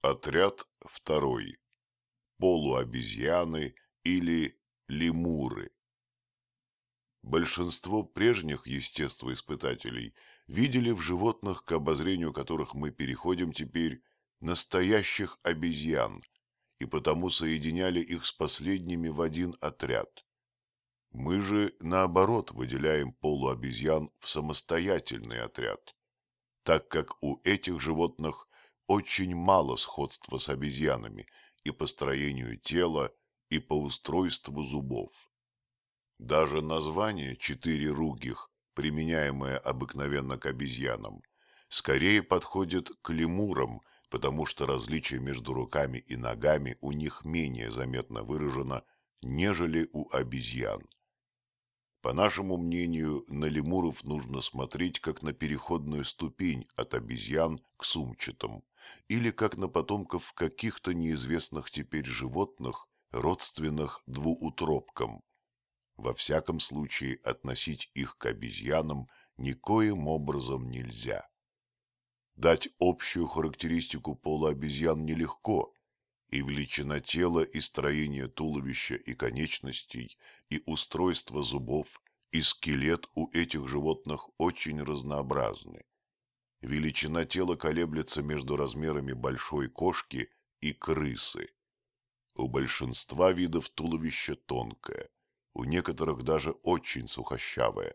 Отряд второй. Полуобезьяны или лемуры. Большинство прежних естествоиспытателей видели в животных, к обозрению которых мы переходим теперь, настоящих обезьян, и потому соединяли их с последними в один отряд. Мы же, наоборот, выделяем полуобезьян в самостоятельный отряд, так как у этих животных очень мало сходства с обезьянами и по строению тела, и по устройству зубов. Даже название «четыреруких», применяемое обыкновенно к обезьянам, скорее подходит к лемурам, потому что различие между руками и ногами у них менее заметно выражено, нежели у обезьян. По нашему мнению, на лемуров нужно смотреть как на переходную ступень от обезьян к сумчатым, или как на потомков каких-то неизвестных теперь животных, родственных двуутробкам. Во всяком случае, относить их к обезьянам никоим образом нельзя. Дать общую характеристику пола обезьян нелегко, и величина тела, и строение туловища и конечностей, и устройство зубов, и скелет у этих животных очень разнообразны. Величина тела колеблется между размерами большой кошки и крысы. У большинства видов туловище тонкое, у некоторых даже очень сухощавое.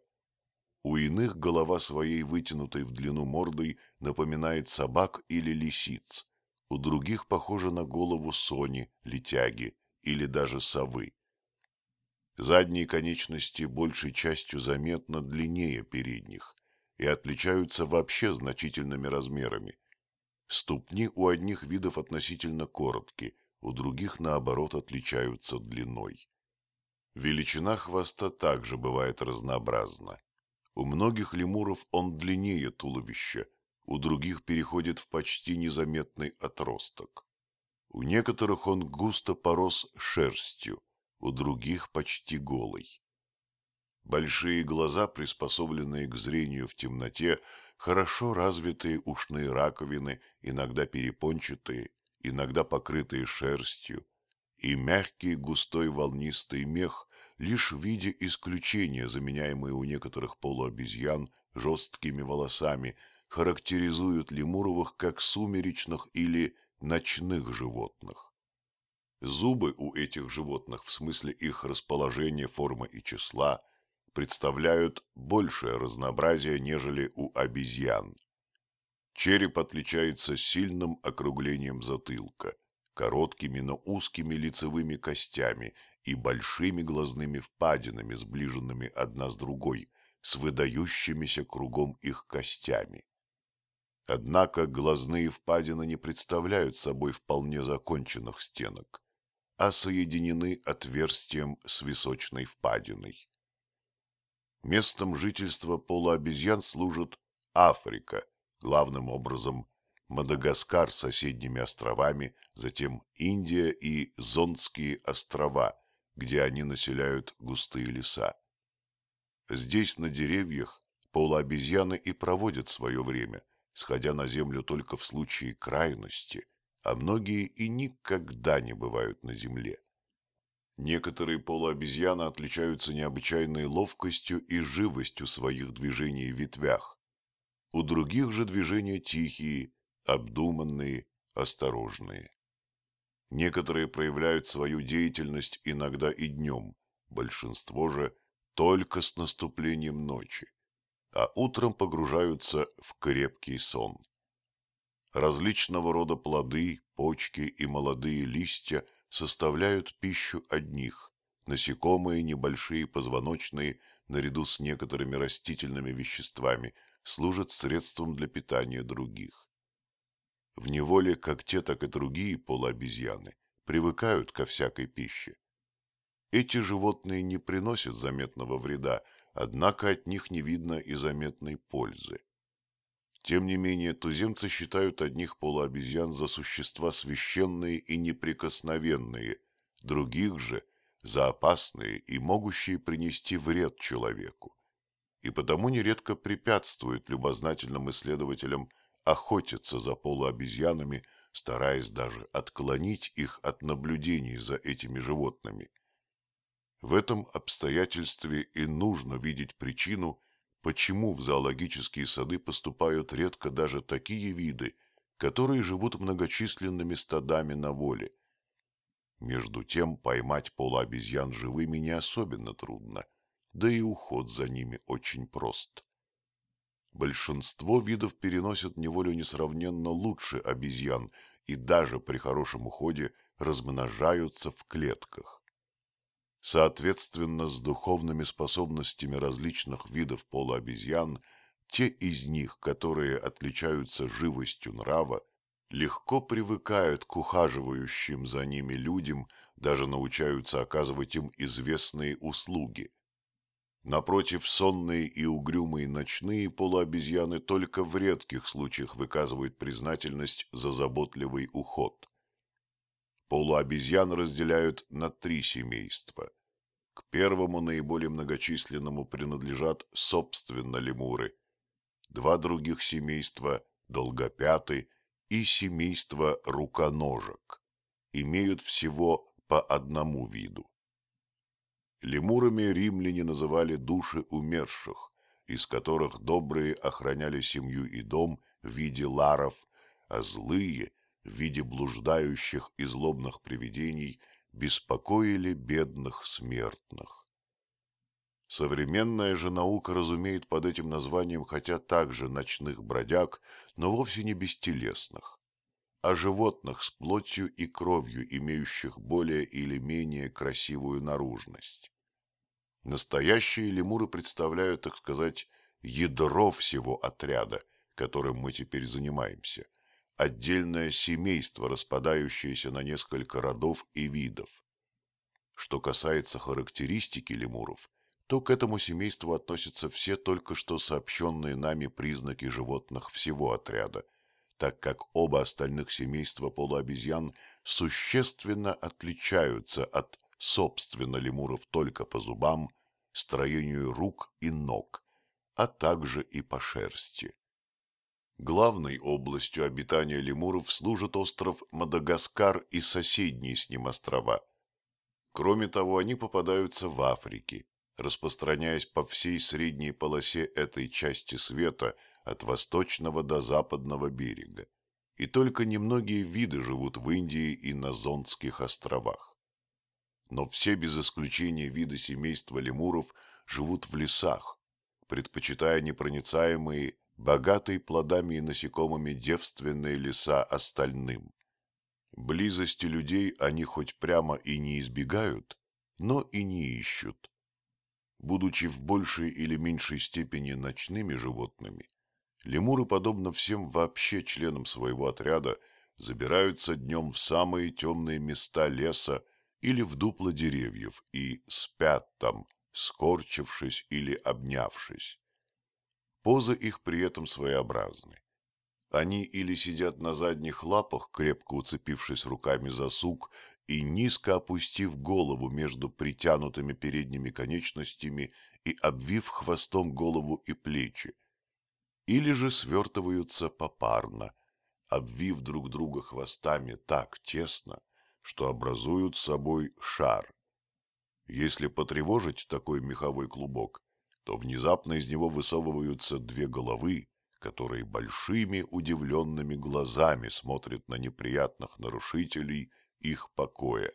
У иных голова своей вытянутой в длину мордой напоминает собак или лисиц, у других похожа на голову сони, летяги или даже совы. Задние конечности большей частью заметно длиннее передних и отличаются вообще значительными размерами. Ступни у одних видов относительно короткие, у других, наоборот, отличаются длиной. Величина хвоста также бывает разнообразна. У многих лемуров он длиннее туловища, у других переходит в почти незаметный отросток. У некоторых он густо порос шерстью, у других почти голый. Большие глаза, приспособленные к зрению в темноте, хорошо развитые ушные раковины, иногда перепончатые, иногда покрытые шерстью, и мягкий густой волнистый мех лишь в виде исключения, заменяемый у некоторых полуобезьян жесткими волосами, характеризуют лемуровых как сумеречных или ночных животных. Зубы у этих животных в смысле их расположения, формы и числа представляют большее разнообразие, нежели у обезьян. Череп отличается сильным округлением затылка, короткими, но узкими лицевыми костями и большими глазными впадинами, сближенными одна с другой, с выдающимися кругом их костями. Однако глазные впадины не представляют собой вполне законченных стенок, а соединены отверстием с височной впадиной. Местом жительства полуобезьян служит Африка, главным образом Мадагаскар с соседними островами, затем Индия и Зондские острова, где они населяют густые леса. Здесь на деревьях полуобезьяны и проводят свое время, сходя на землю только в случае крайности, а многие и никогда не бывают на земле. Некоторые полуобезьяны отличаются необычайной ловкостью и живостью своих движений в ветвях. У других же движения тихие, обдуманные, осторожные. Некоторые проявляют свою деятельность иногда и днем, большинство же только с наступлением ночи, а утром погружаются в крепкий сон. Различного рода плоды, почки и молодые листья составляют пищу одних, насекомые небольшие позвоночные, наряду с некоторыми растительными веществами, служат средством для питания других. В неволе как те, так и другие полуобезьяны привыкают ко всякой пище. Эти животные не приносят заметного вреда, однако от них не видно и заметной пользы. Тем не менее, туземцы считают одних полуобезьян за существа священные и неприкосновенные, других же за опасные и могущие принести вред человеку. И потому нередко препятствуют любознательным исследователям охотятся за полуобезьянами, стараясь даже отклонить их от наблюдений за этими животными. В этом обстоятельстве и нужно видеть причину, почему в зоологические сады поступают редко даже такие виды, которые живут многочисленными стадами на воле. Между тем поймать полуобезьян живыми не особенно трудно, да и уход за ними очень прост. Большинство видов переносят неволю несравненно лучше обезьян и даже при хорошем уходе размножаются в клетках. Соответственно, с духовными способностями различных видов полуобезьян, те из них, которые отличаются живостью нрава, легко привыкают к ухаживающим за ними людям, даже научаются оказывать им известные услуги. Напротив, сонные и угрюмые ночные полуобезьяны только в редких случаях выказывают признательность за заботливый уход. Полуобезьян разделяют на три семейства. К первому наиболее многочисленному принадлежат собственно лемуры. Два других семейства – долгопятый и семейство руконожек. Имеют всего по одному виду. Лемурами римляне называли души умерших, из которых добрые охраняли семью и дом в виде ларов, а злые – в виде блуждающих и злобных привидений беспокоили бедных смертных. Современная же наука разумеет под этим названием хотя также ночных бродяг, но вовсе не бестелесных, а животных с плотью и кровью, имеющих более или менее красивую наружность. Настоящие лемуры представляют, так сказать, ядро всего отряда, которым мы теперь занимаемся – отдельное семейство, распадающееся на несколько родов и видов. Что касается характеристики лемуров, то к этому семейству относятся все только что сообщенные нами признаки животных всего отряда, так как оба остальных семейства полуобезьян существенно отличаются от собственно лемуров только по зубам, строению рук и ног, а также и по шерсти. Главной областью обитания лемуров служит остров Мадагаскар и соседние с ним острова. Кроме того, они попадаются в Африке, распространяясь по всей средней полосе этой части света от восточного до западного берега. И только немногие виды живут в Индии и на Зондских островах. Но все без исключения виды семейства лемуров живут в лесах, предпочитая непроницаемые богатые плодами и насекомыми девственные леса остальным. Близости людей они хоть прямо и не избегают, но и не ищут. Будучи в большей или меньшей степени ночными животными, лемуры, подобно всем вообще членам своего отряда, забираются днем в самые темные места леса или в дупла деревьев и спят там, скорчившись или обнявшись. Позы их при этом своеобразны. Они или сидят на задних лапах, крепко уцепившись руками за сук и низко опустив голову между притянутыми передними конечностями и обвив хвостом голову и плечи, или же свертываются попарно, обвив друг друга хвостами так тесно, что образуют собой шар. Если потревожить такой меховой клубок, то внезапно из него высовываются две головы, которые большими удивленными глазами смотрят на неприятных нарушителей их покоя.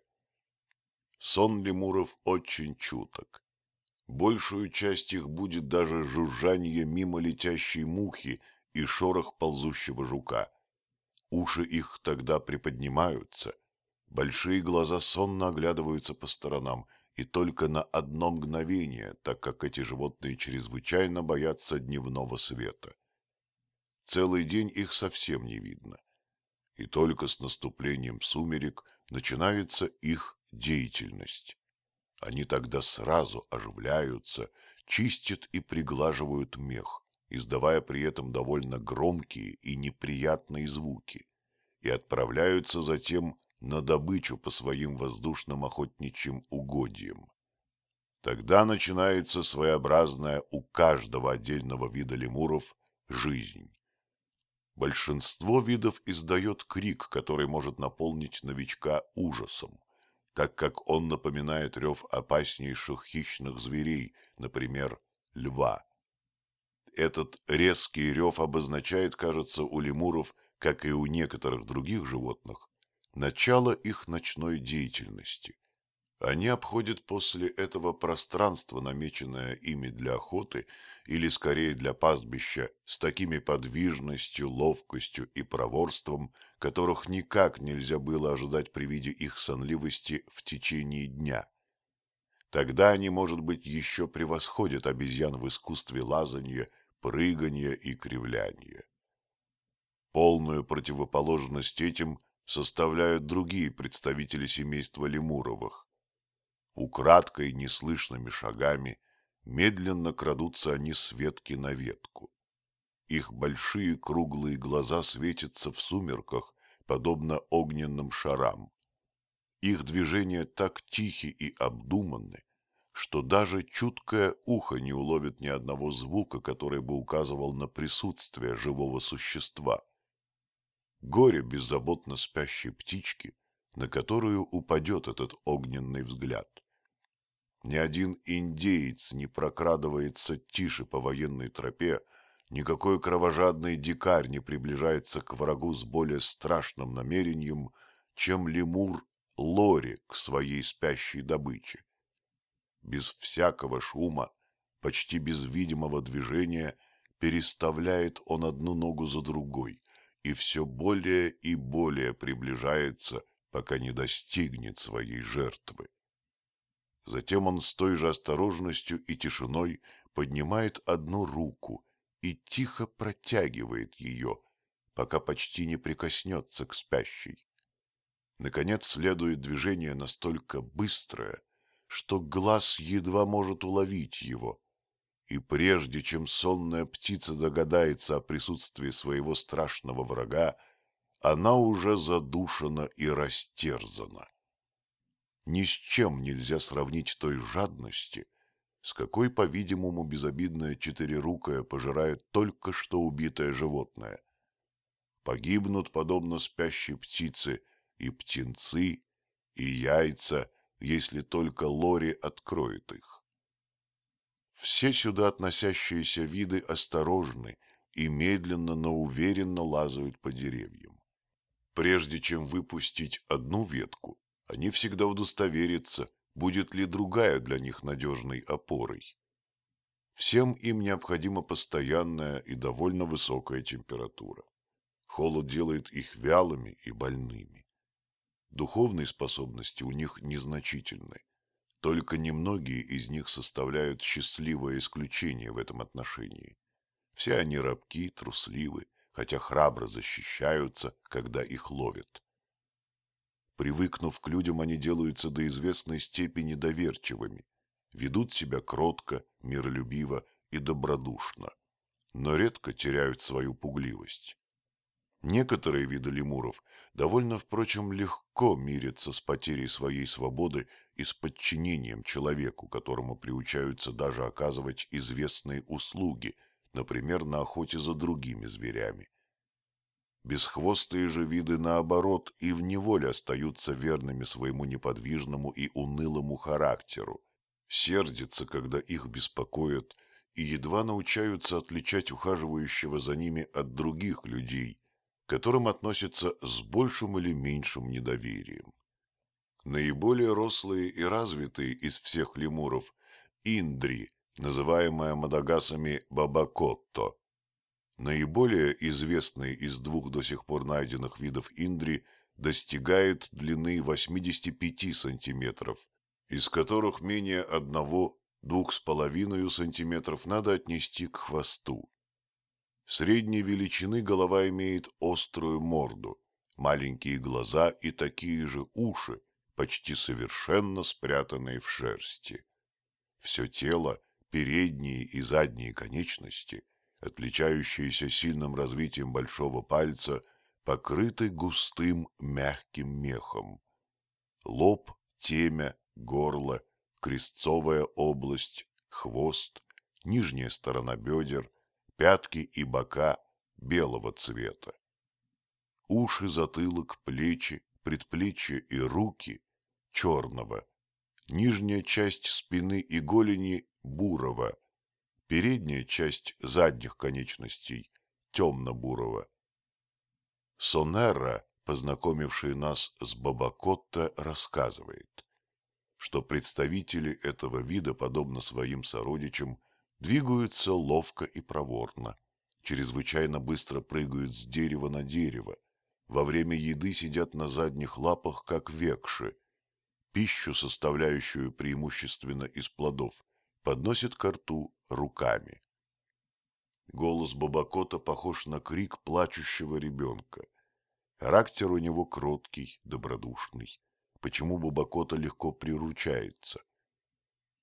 Сон лемуров очень чуток. Большую часть их будет даже жужжание мимо летящей мухи и шорох ползущего жука. Уши их тогда приподнимаются, большие глаза сонно оглядываются по сторонам – и только на одно мгновение, так как эти животные чрезвычайно боятся дневного света. Целый день их совсем не видно, и только с наступлением сумерек начинается их деятельность. Они тогда сразу оживляются, чистят и приглаживают мех, издавая при этом довольно громкие и неприятные звуки, и отправляются затем на добычу по своим воздушным охотничьим угодьям. Тогда начинается своеобразная у каждого отдельного вида лемуров жизнь. Большинство видов издает крик, который может наполнить новичка ужасом, так как он напоминает рев опаснейших хищных зверей, например, льва. Этот резкий рев обозначает, кажется, у лемуров, как и у некоторых других животных, начало их ночной деятельности. Они обходят после этого пространство, намеченное ими для охоты, или скорее для пастбища, с такими подвижностью, ловкостью и проворством, которых никак нельзя было ожидать при виде их сонливости в течение дня. Тогда они, может быть, еще превосходят обезьян в искусстве лазанья, прыгания и кривляния. Полную противоположность этим составляют другие представители семейства лемуровых. Украдкой неслышными шагами медленно крадутся они с ветки на ветку. Их большие круглые глаза светятся в сумерках, подобно огненным шарам. Их движения так тихи и обдуманны, что даже чуткое ухо не уловит ни одного звука, который бы указывал на присутствие живого существа. Горе беззаботно спящей птички, на которую упадет этот огненный взгляд. Ни один индеец не прокрадывается тише по военной тропе, никакой кровожадный дикарь не приближается к врагу с более страшным намерением, чем лемур Лори к своей спящей добыче без всякого шума, почти без видимого движения, переставляет он одну ногу за другой и все более и более приближается, пока не достигнет своей жертвы. Затем он с той же осторожностью и тишиной поднимает одну руку и тихо протягивает ее, пока почти не прикоснется к спящей. Наконец следует движение настолько быстрое, что глаз едва может уловить его. И прежде чем сонная птица догадается о присутствии своего страшного врага, она уже задушена и растерзана. Ни с чем нельзя сравнить той жадности, с какой, по-видимому, безобидная четырерукая пожирает только что убитое животное. Погибнут, подобно спящей птице, и птенцы, и яйца, если только Лори откроет их. Все сюда относящиеся виды осторожны и медленно, но уверенно лазают по деревьям. Прежде чем выпустить одну ветку, они всегда удостоверятся, будет ли другая для них надежной опорой. Всем им необходима постоянная и довольно высокая температура. Холод делает их вялыми и больными. Духовные способности у них незначительны. Только немногие из них составляют счастливое исключение в этом отношении. Все они рабки, трусливы, хотя храбро защищаются, когда их ловят. Привыкнув к людям, они делаются до известной степени доверчивыми, ведут себя кротко, миролюбиво и добродушно, но редко теряют свою пугливость. Некоторые виды лемуров довольно, впрочем, легко мирятся с потерей своей свободы и с подчинением человеку, которому приучаются даже оказывать известные услуги, например, на охоте за другими зверями. Бесхвостые же виды, наоборот, и в неволе остаются верными своему неподвижному и унылому характеру, сердятся, когда их беспокоят, и едва научаются отличать ухаживающего за ними от других людей – которым относятся с большим или меньшим недоверием. Наиболее рослые и развитые из всех лемуров – индри, называемая мадагасами бабакотто. Наиболее известный из двух до сих пор найденных видов индри достигает длины 85 сантиметров, из которых менее одного-двух с половиной сантиметров надо отнести к хвосту. Средней величины голова имеет острую морду, маленькие глаза и такие же уши, почти совершенно спрятанные в шерсти. Все тело, передние и задние конечности, отличающиеся сильным развитием большого пальца, покрыты густым мягким мехом. Лоб, темя, горло, крестцовая область, хвост, нижняя сторона бедер – пятки и бока белого цвета. Уши, затылок, плечи, предплечья и руки черного. Нижняя часть спины и голени бурого. Передняя часть задних конечностей темно-бурого. Сонера, познакомивший нас с Бабакотто, рассказывает, что представители этого вида, подобно своим сородичам, двигаются ловко и проворно, чрезвычайно быстро прыгают с дерева на дерево, во время еды сидят на задних лапах, как векши, пищу, составляющую преимущественно из плодов, подносят к рту руками. Голос Бабакота похож на крик плачущего ребенка. Характер у него кроткий, добродушный, почему Бабакота легко приручается.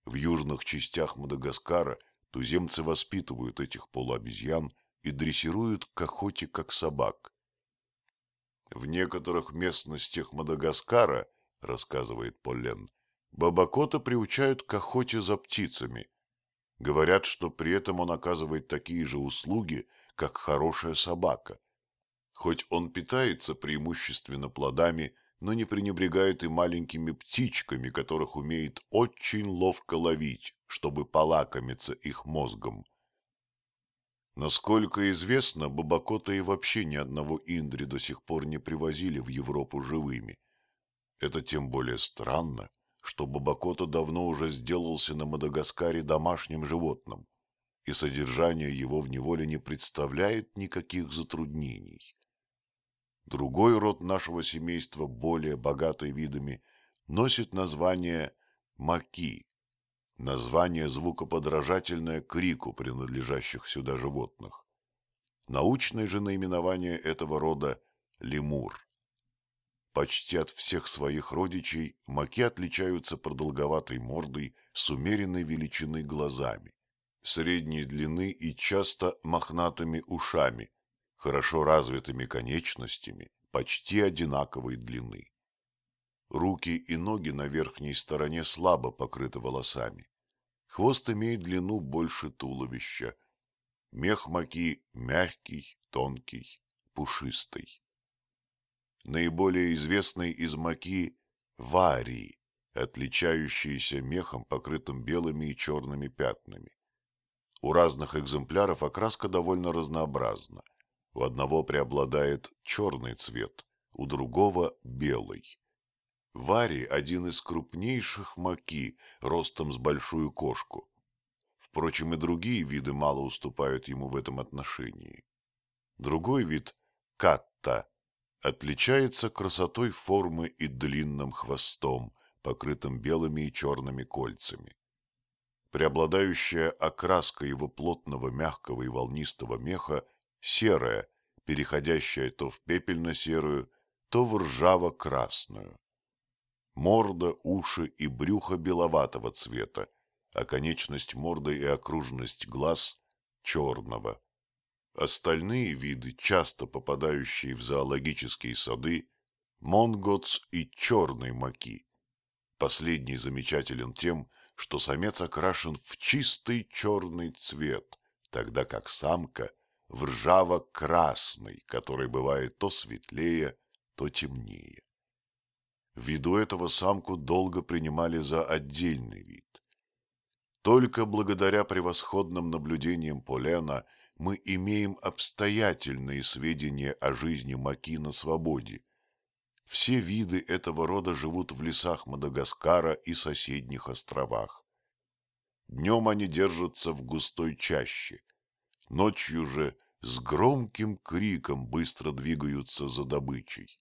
В южных частях Мадагаскара туземцы воспитывают этих полуобезьян и дрессируют к охоте как собак. В некоторых местностях Мадагаскара, рассказывает Полен, Бабакота приучают к охоте за птицами. Говорят, что при этом он оказывает такие же услуги, как хорошая собака. Хоть он питается преимущественно плодами, но не пренебрегает и маленькими птичками, которых умеет очень ловко ловить, чтобы полакомиться их мозгом. Насколько известно, Бабакота и вообще ни одного Индри до сих пор не привозили в Европу живыми. Это тем более странно, что Бабакота давно уже сделался на Мадагаскаре домашним животным, и содержание его в неволе не представляет никаких затруднений. Другой род нашего семейства, более богатый видами, носит название маки, название звукоподражательное крику принадлежащих сюда животных. Научное же наименование этого рода – лемур. Почти от всех своих родичей маки отличаются продолговатой мордой с умеренной величиной глазами, средней длины и часто мохнатыми ушами, хорошо развитыми конечностями, почти одинаковой длины. Руки и ноги на верхней стороне слабо покрыты волосами. Хвост имеет длину больше туловища. Мех маки мягкий, тонкий, пушистый. Наиболее известный из маки – варии, отличающиеся мехом, покрытым белыми и черными пятнами. У разных экземпляров окраска довольно разнообразна. У одного преобладает черный цвет, у другого – белый. Вари – один из крупнейших маки, ростом с большую кошку. Впрочем, и другие виды мало уступают ему в этом отношении. Другой вид – катта – отличается красотой формы и длинным хвостом, покрытым белыми и черными кольцами. Преобладающая окраска его плотного, мягкого и волнистого меха – серая, переходящая то в пепельно-серую, то в ржаво-красную. Морда, уши и брюхо беловатого цвета, а конечность морды и окружность глаз черного. Остальные виды, часто попадающие в зоологические сады, монготс и черный маки. Последний замечателен тем, что самец окрашен в чистый черный цвет, тогда как самка в ржаво-красный, который бывает то светлее, то темнее. Ввиду этого самку долго принимали за отдельный вид. Только благодаря превосходным наблюдениям Полена мы имеем обстоятельные сведения о жизни маки на свободе. Все виды этого рода живут в лесах Мадагаскара и соседних островах. Днем они держатся в густой чаще, ночью же с громким криком быстро двигаются за добычей.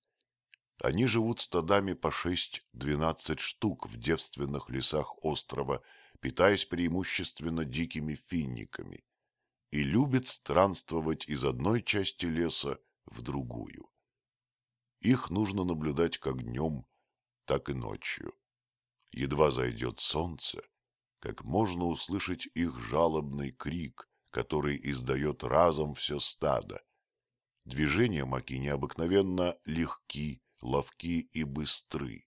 Они живут стадами по шесть-двенадцать штук в девственных лесах острова, питаясь преимущественно дикими финниками, и любят странствовать из одной части леса в другую. Их нужно наблюдать как днем, так и ночью. Едва зайдет солнце, как можно услышать их жалобный крик, который издает разом все стадо. Движения маки необыкновенно легки ловки и быстры.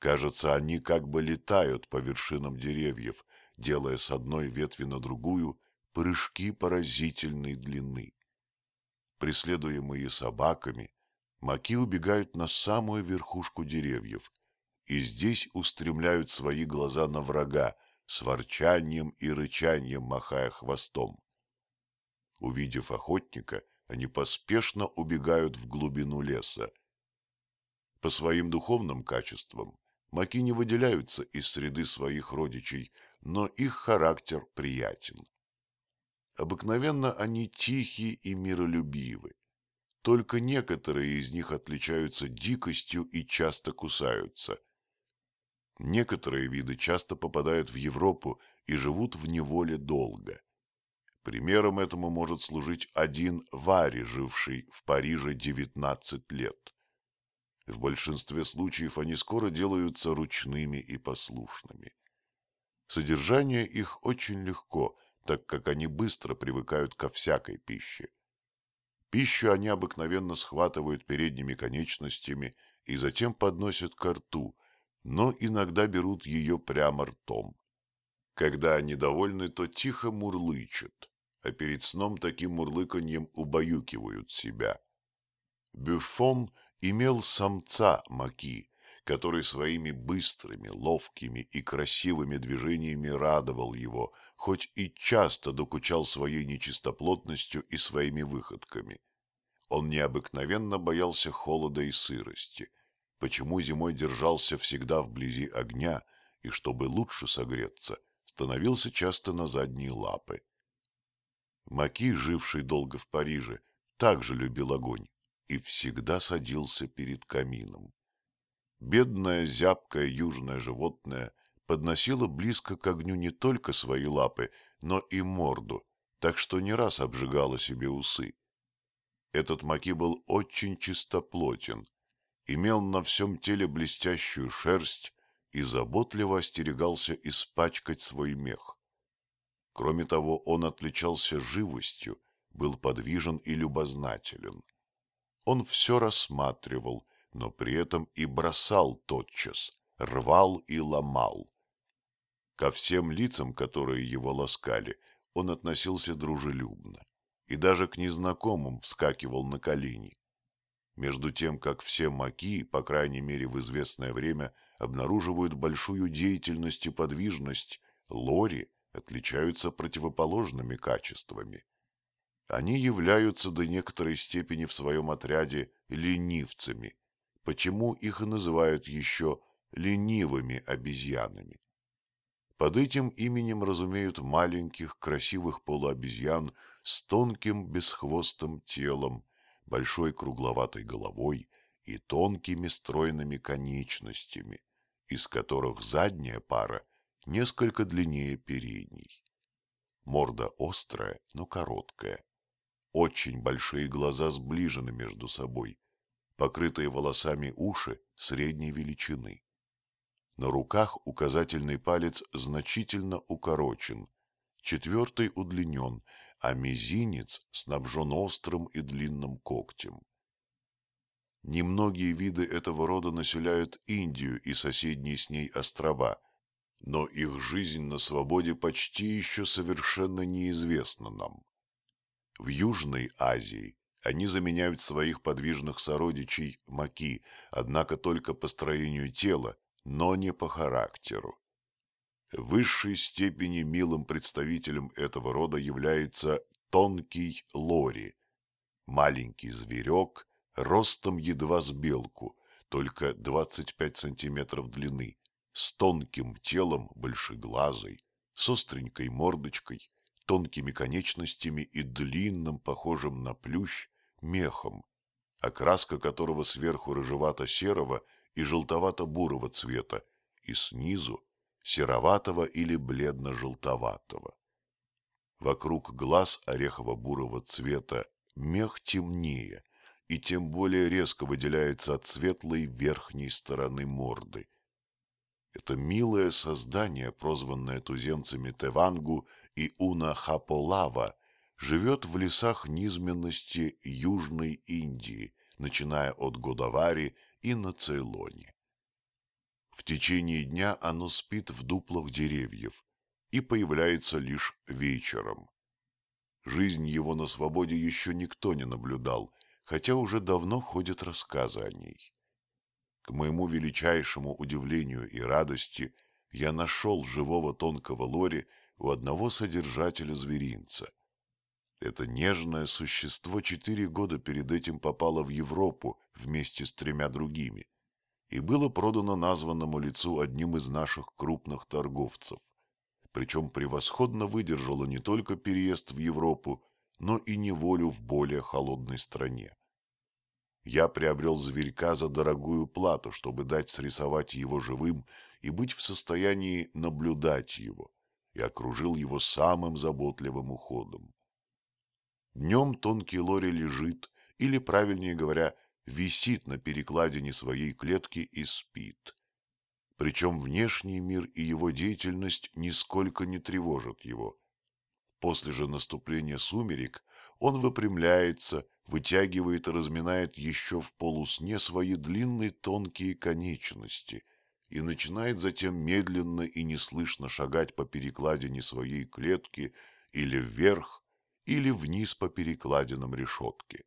Кажется, они как бы летают по вершинам деревьев, делая с одной ветви на другую прыжки поразительной длины. Преследуемые собаками, маки убегают на самую верхушку деревьев и здесь устремляют свои глаза на врага, с ворчанием и рычанием махая хвостом. Увидев охотника, они поспешно убегают в глубину леса. По своим духовным качествам маки не выделяются из среды своих родичей, но их характер приятен. Обыкновенно они тихие и миролюбивы. Только некоторые из них отличаются дикостью и часто кусаются. Некоторые виды часто попадают в Европу и живут в неволе долго. Примером этому может служить один Вари, живший в Париже 19 лет. В большинстве случаев они скоро делаются ручными и послушными. Содержание их очень легко, так как они быстро привыкают ко всякой пище. Пищу они обыкновенно схватывают передними конечностями и затем подносят ко рту, но иногда берут ее прямо ртом. Когда они довольны, то тихо мурлычут, а перед сном таким мурлыканьем убаюкивают себя. Бюфон имел самца Маки, который своими быстрыми, ловкими и красивыми движениями радовал его, хоть и часто докучал своей нечистоплотностью и своими выходками. Он необыкновенно боялся холода и сырости, почему зимой держался всегда вблизи огня и, чтобы лучше согреться, становился часто на задние лапы. Маки, живший долго в Париже, также любил огонь и всегда садился перед камином. Бедное зябкое южное животное подносило близко к огню не только свои лапы, но и морду, так что не раз обжигало себе усы. Этот маки был очень чистоплотен, имел на всем теле блестящую шерсть и заботливо остерегался испачкать свой мех. Кроме того, он отличался живостью, был подвижен и любознателен. Он все рассматривал, но при этом и бросал тотчас, рвал и ломал. Ко всем лицам, которые его ласкали, он относился дружелюбно и даже к незнакомым вскакивал на колени. Между тем, как все маки, по крайней мере в известное время, обнаруживают большую деятельность и подвижность, лори отличаются противоположными качествами. Они являются до некоторой степени в своем отряде ленивцами, почему их и называют еще ленивыми обезьянами. Под этим именем разумеют маленьких красивых полуобезьян с тонким бесхвостым телом, большой кругловатой головой и тонкими стройными конечностями, из которых задняя пара несколько длиннее передней. Морда острая, но короткая. Очень большие глаза сближены между собой, покрытые волосами уши средней величины. На руках указательный палец значительно укорочен, четвертый удлинен, а мизинец снабжен острым и длинным когтем. Немногие виды этого рода населяют Индию и соседние с ней острова, но их жизнь на свободе почти еще совершенно неизвестна нам. В Южной Азии они заменяют своих подвижных сородичей маки, однако только по строению тела, но не по характеру. В высшей степени милым представителем этого рода является тонкий лори, маленький зверек, ростом едва с белку, только 25 сантиметров длины, с тонким телом, большеглазой, с остренькой мордочкой, тонкими конечностями и длинным, похожим на плющ, мехом, окраска которого сверху рыжевато-серого и желтовато-бурого цвета, и снизу сероватого или бледно-желтоватого. Вокруг глаз орехово-бурого цвета мех темнее и тем более резко выделяется от светлой верхней стороны морды. Это милое создание, прозванное туземцами Тевангу и Уна-Хаполава, живет в лесах низменности Южной Индии, начиная от Годавари и на Цейлоне. В течение дня оно спит в дуплах деревьев и появляется лишь вечером. жизнь его на свободе еще никто не наблюдал, хотя уже давно ходят рассказы о ней. К моему величайшему удивлению и радости я нашел живого тонкого лори у одного содержателя зверинца. Это нежное существо четыре года перед этим попало в Европу вместе с тремя другими и было продано названному лицу одним из наших крупных торговцев. Причем превосходно выдержало не только переезд в Европу, но и неволю в более холодной стране. Я приобрел зверька за дорогую плату, чтобы дать срисовать его живым и быть в состоянии наблюдать его, и окружил его самым заботливым уходом. Днем тонкий лори лежит, или, правильнее говоря, висит на перекладине своей клетки и спит. Причем внешний мир и его деятельность нисколько не тревожат его. После же наступления сумерек он выпрямляется, вытягивает и разминает еще в полусне свои длинные тонкие конечности и начинает затем медленно и неслышно шагать по перекладине своей клетки или вверх, или вниз по перекладинам решетки.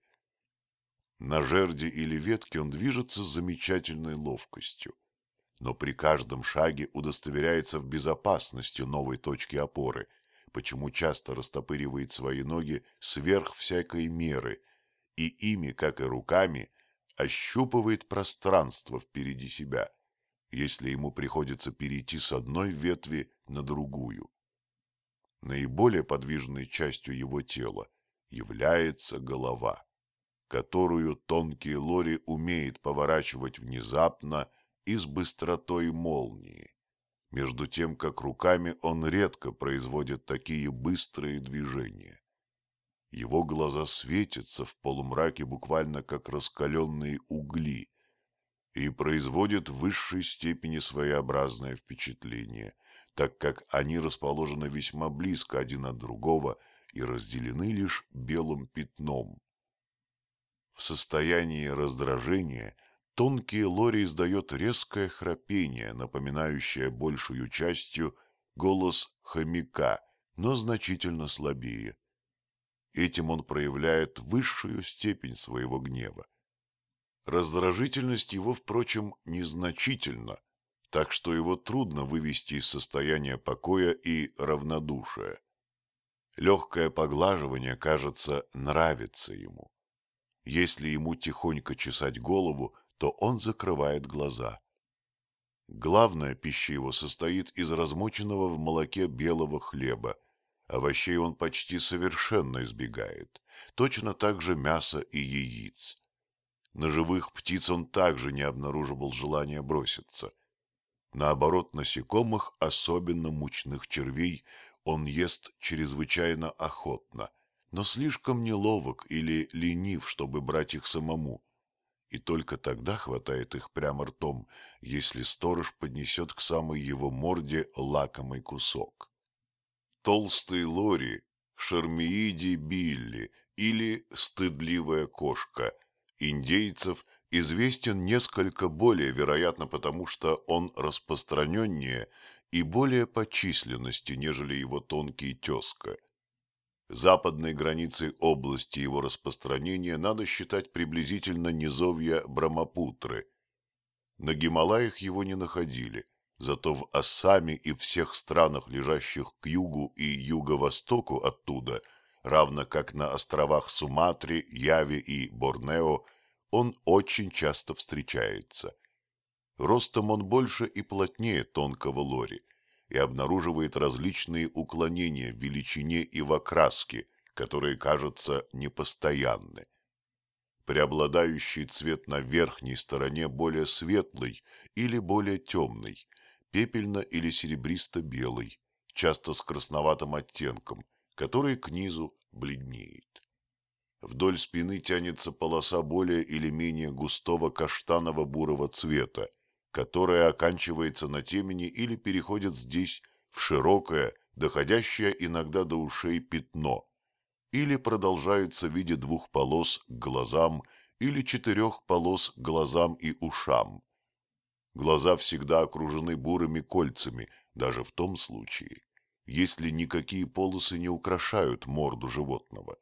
На жерде или ветке он движется с замечательной ловкостью, но при каждом шаге удостоверяется в безопасности новой точки опоры, почему часто растопыривает свои ноги сверх всякой меры и ими, как и руками, ощупывает пространство впереди себя, если ему приходится перейти с одной ветви на другую. Наиболее подвижной частью его тела является голова которую тонкий лори умеет поворачивать внезапно и с быстротой молнии, между тем как руками он редко производит такие быстрые движения. Его глаза светятся в полумраке буквально как раскаленные угли и производят в высшей степени своеобразное впечатление, так как они расположены весьма близко один от другого и разделены лишь белым пятном, в состоянии раздражения тонкий лори издает резкое храпение, напоминающее большую частью голос хомяка, но значительно слабее. Этим он проявляет высшую степень своего гнева. Раздражительность его, впрочем, незначительна, так что его трудно вывести из состояния покоя и равнодушия. Легкое поглаживание, кажется, нравится ему. Если ему тихонько чесать голову, то он закрывает глаза. Главная пища его состоит из размоченного в молоке белого хлеба. Овощей он почти совершенно избегает, точно так же мяса и яиц. На живых птиц он также не обнаруживал желания броситься. Наоборот, насекомых, особенно мучных червей, он ест чрезвычайно охотно – но слишком неловок или ленив, чтобы брать их самому. И только тогда хватает их прямо ртом, если сторож поднесет к самой его морде лакомый кусок. Толстый лори, шармииди Билли или стыдливая кошка индейцев известен несколько более, вероятно, потому что он распространеннее и более по численности, нежели его тонкий тезка – Западной границей области его распространения надо считать приблизительно низовья Брамапутры. На Гималаях его не находили, зато в Ассаме и всех странах, лежащих к югу и юго-востоку оттуда, равно как на островах Суматри, Яви и Борнео, он очень часто встречается. Ростом он больше и плотнее тонкого лори, и обнаруживает различные уклонения в величине и в окраске, которые кажутся непостоянны. Преобладающий цвет на верхней стороне более светлый или более темный, пепельно- или серебристо-белый, часто с красноватым оттенком, который к низу бледнеет. Вдоль спины тянется полоса более или менее густого каштаново-бурого цвета, которая оканчивается на темени или переходит здесь в широкое, доходящее иногда до ушей пятно, или продолжается в виде двух полос к глазам или четырех полос к глазам и ушам. Глаза всегда окружены бурыми кольцами, даже в том случае, если никакие полосы не украшают морду животного.